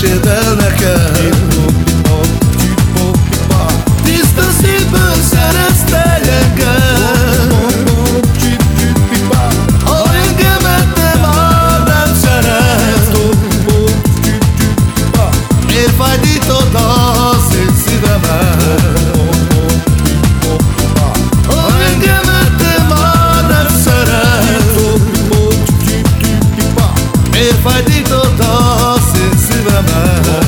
meséld el nekem Tiszta szívből szeretsz engem. Ha engemet nem áll, nem szeret Én fájdítod a szép szívemet. If I did én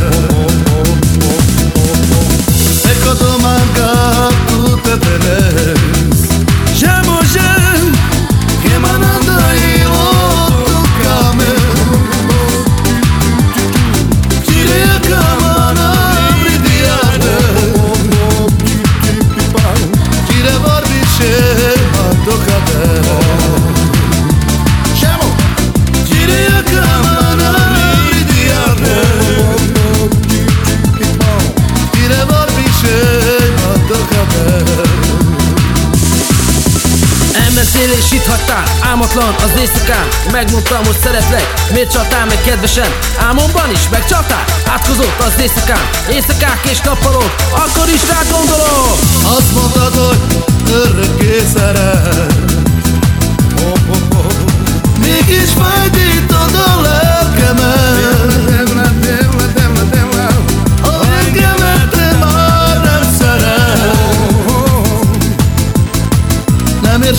Elmentél és itt hagytál, álmatlan az éjszakán. Megmondtam, hogy szeretlek, miért csaltál meg kedvesen? Álmomban is megcsaltál, átkozott az éjszakán. Éjszakák és nappalok, akkor is rád gondolok. Azt mondtad, hogy örökké szeret Mégis fájdítod a lelkemet.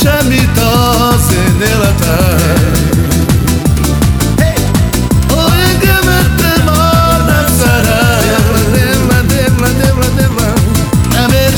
Ha engemet te már nem szeret Nem ér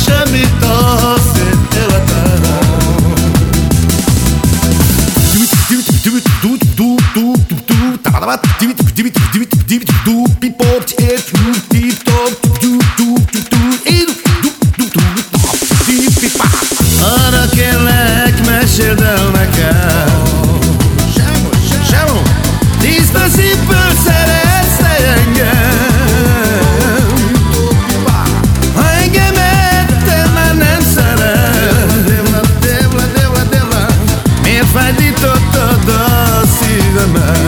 summer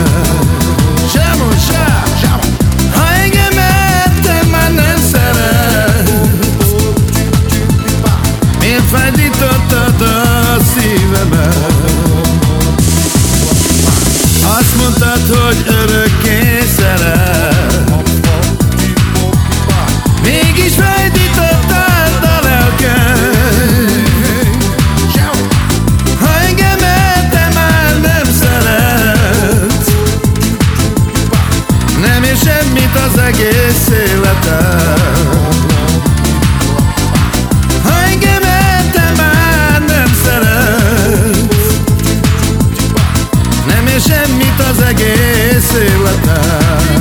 át az egész életem nem szeret ér semmit az egész életem